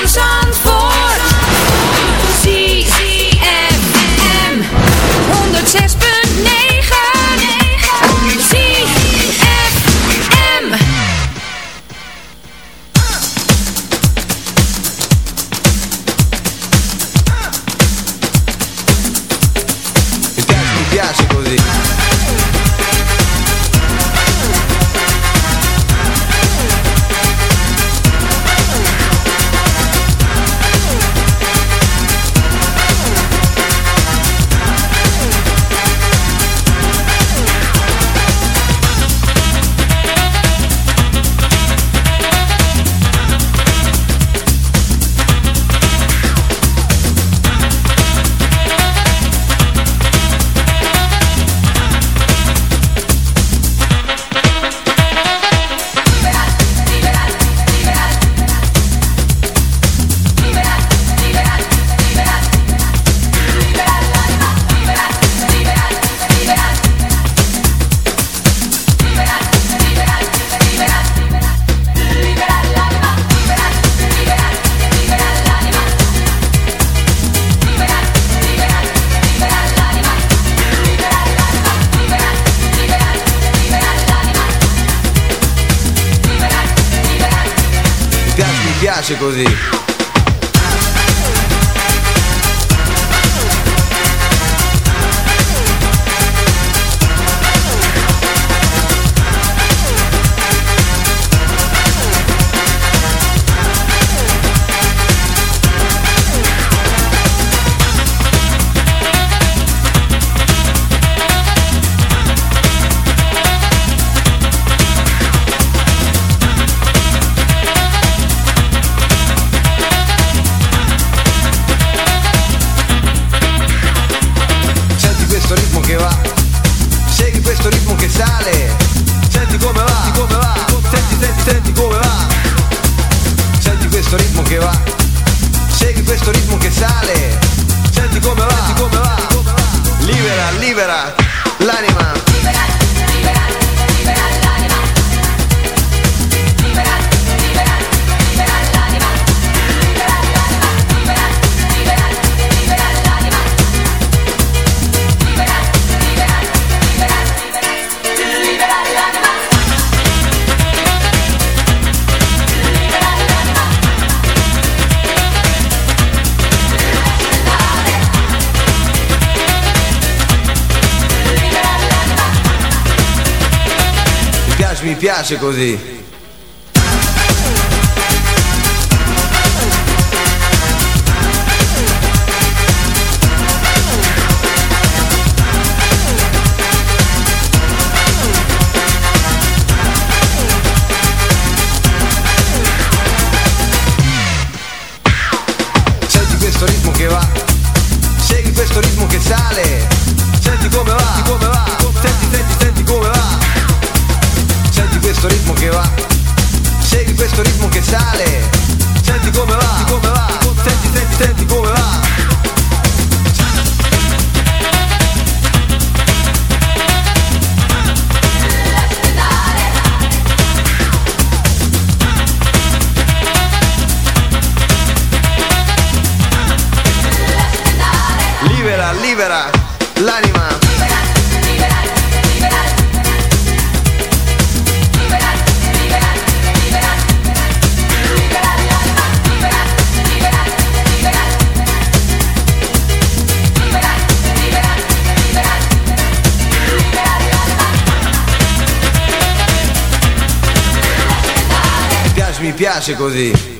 piace piace così. Piace così.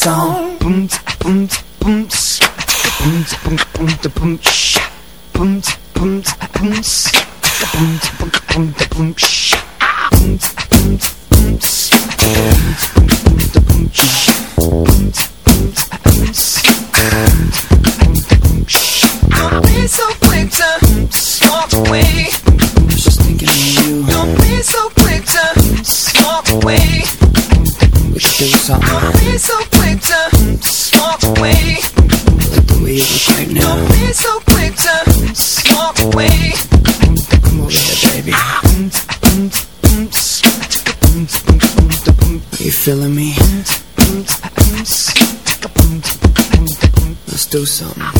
Song. Something.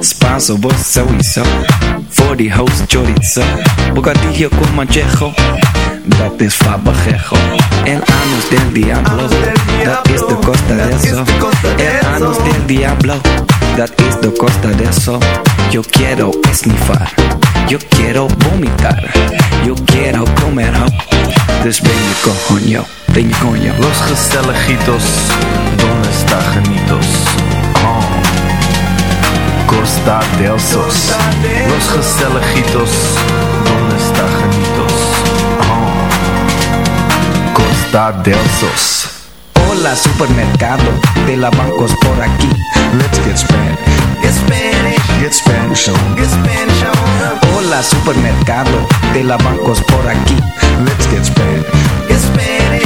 Spanso, vos sowieso. Voor die host chorizo. Bocadillo con manchejo. Dat is fabajejo. El anus del diablo. Dat is de costa de eso. El anus del diablo. Dat is de costa de eso. Yo quiero esnifar. Yo quiero vomitar. Yo quiero comer ho. Dus ben je coño. Ben je coño. Los Gestelejitos, ¿dónde está Janitos? Costa del Sos. Los Gestelejitos, ¿dónde está Janitos? Oh. Costa del Sos. Hola supermercado de la bancos por aquí. Let's get Spanish. Get Spanish. Get Spanish on. Get Spanish on. Hola supermercado de la bancos por aquí. Let's get Spanish. Get Spanish.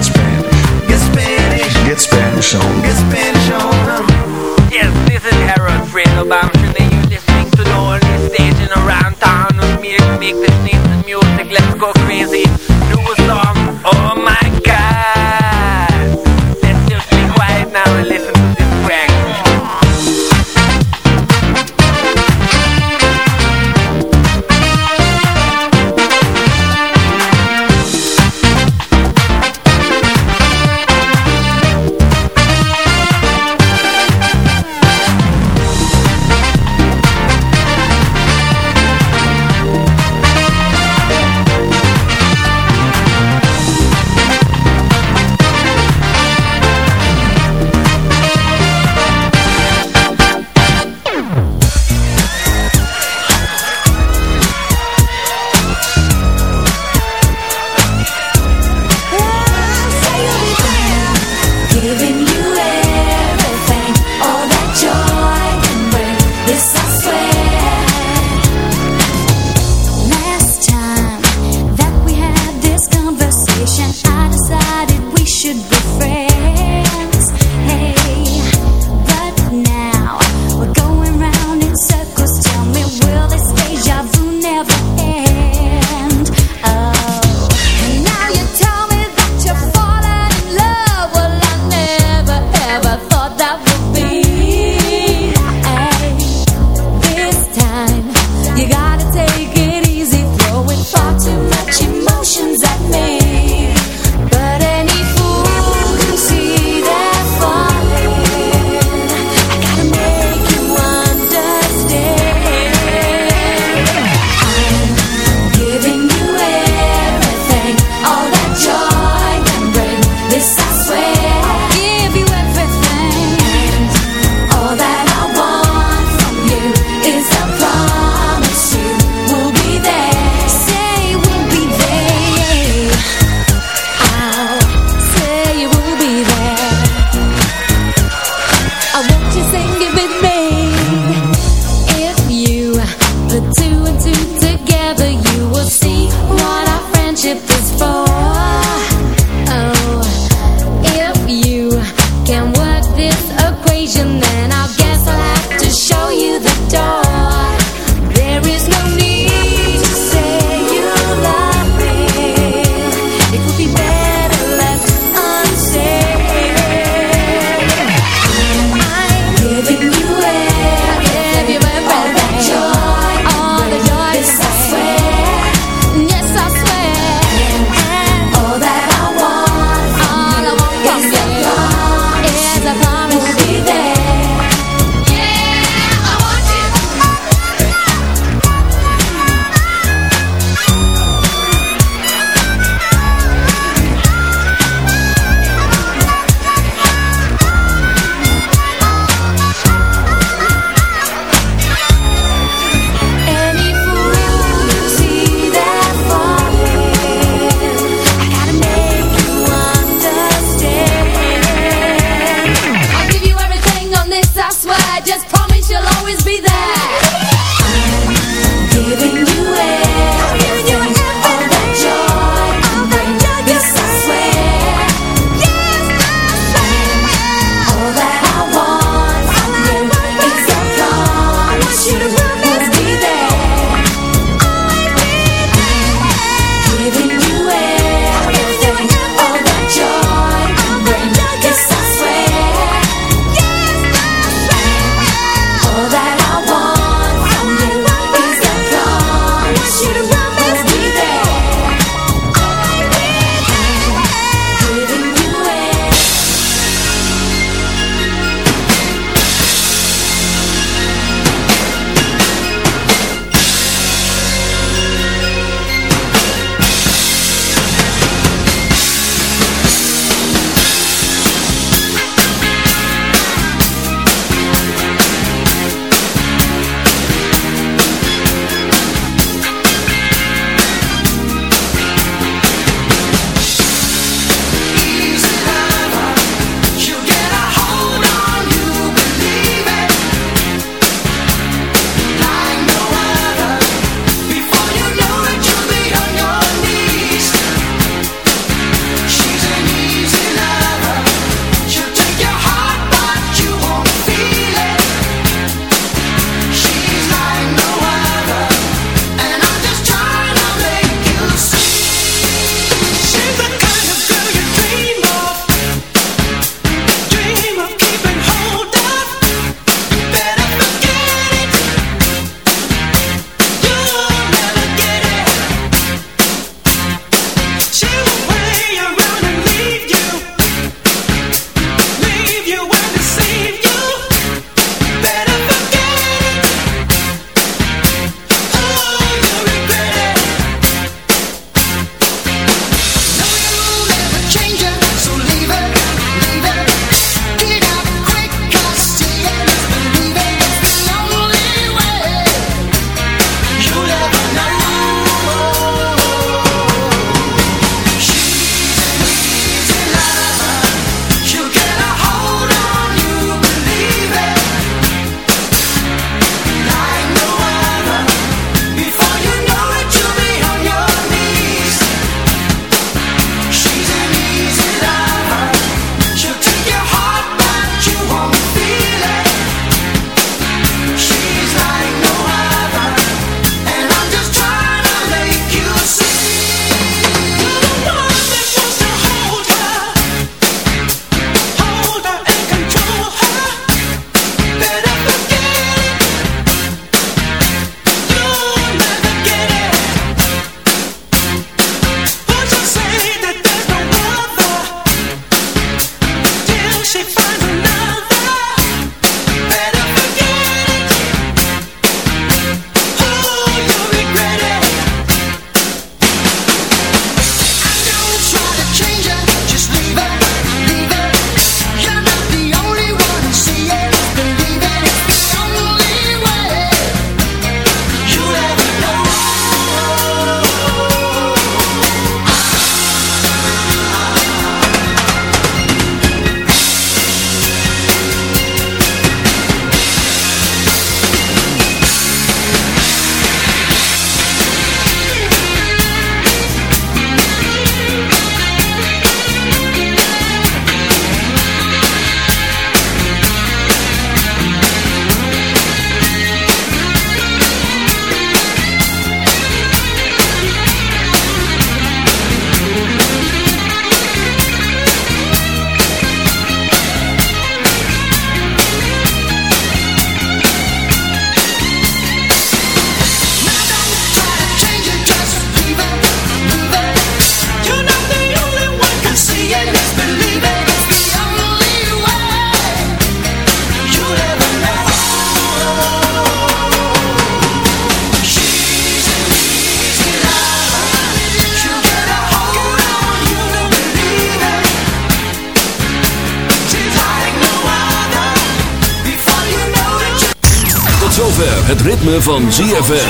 van ZFM.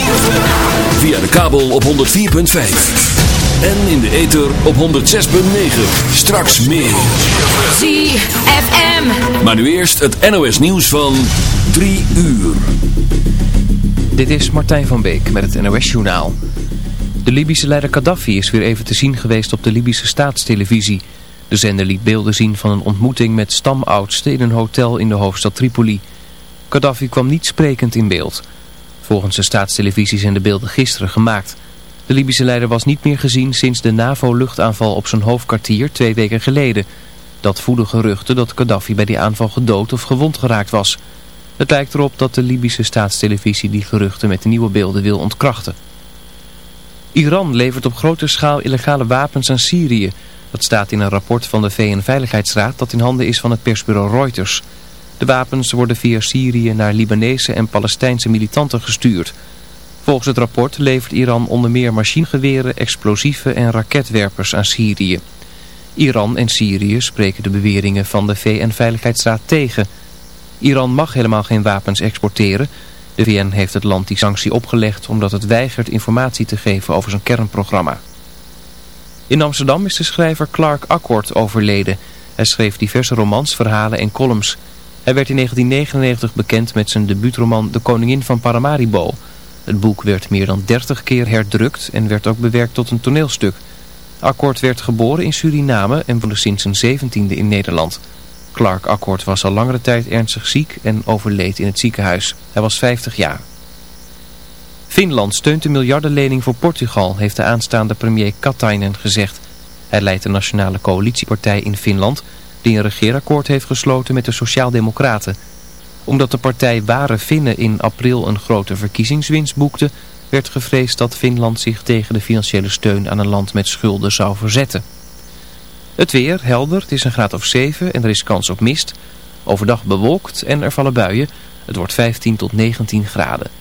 Via de kabel op 104.5. En in de ether op 106.9. Straks meer. ZFM. Maar nu eerst het NOS nieuws van 3 uur. Dit is Martijn van Beek met het NOS Journaal. De Libische leider Gaddafi is weer even te zien geweest op de Libische staatstelevisie. De zender liet beelden zien van een ontmoeting met stamoudsten in een hotel in de hoofdstad Tripoli. Gaddafi kwam niet sprekend in beeld. Volgens de staatstelevisie zijn de beelden gisteren gemaakt. De Libische leider was niet meer gezien sinds de NAVO-luchtaanval op zijn hoofdkwartier twee weken geleden. Dat voedde geruchten dat Gaddafi bij die aanval gedood of gewond geraakt was. Het lijkt erop dat de Libische staatstelevisie die geruchten met nieuwe beelden wil ontkrachten. Iran levert op grote schaal illegale wapens aan Syrië. Dat staat in een rapport van de VN-veiligheidsraad dat in handen is van het persbureau Reuters. De wapens worden via Syrië naar Libanese en Palestijnse militanten gestuurd. Volgens het rapport levert Iran onder meer machinegeweren, explosieven en raketwerpers aan Syrië. Iran en Syrië spreken de beweringen van de VN-veiligheidsraad tegen. Iran mag helemaal geen wapens exporteren. De VN heeft het land die sanctie opgelegd omdat het weigert informatie te geven over zijn kernprogramma. In Amsterdam is de schrijver Clark Akkord overleden. Hij schreef diverse romans, verhalen en columns. Hij werd in 1999 bekend met zijn debuutroman De Koningin van Paramaribo. Het boek werd meer dan 30 keer herdrukt en werd ook bewerkt tot een toneelstuk. Akkord werd geboren in Suriname en woonde sinds zijn zeventiende in Nederland. Clark Akkord was al langere tijd ernstig ziek en overleed in het ziekenhuis. Hij was 50 jaar. Finland steunt de miljardenlening voor Portugal, heeft de aanstaande premier Katainen gezegd. Hij leidt de nationale coalitiepartij in Finland, die een regeerakkoord heeft gesloten met de Sociaaldemocraten. Omdat de partij Ware Finnen in april een grote verkiezingswinst boekte, werd gevreesd dat Finland zich tegen de financiële steun aan een land met schulden zou verzetten. Het weer, helder, het is een graad of 7 en er is kans op mist. Overdag bewolkt en er vallen buien. Het wordt 15 tot 19 graden.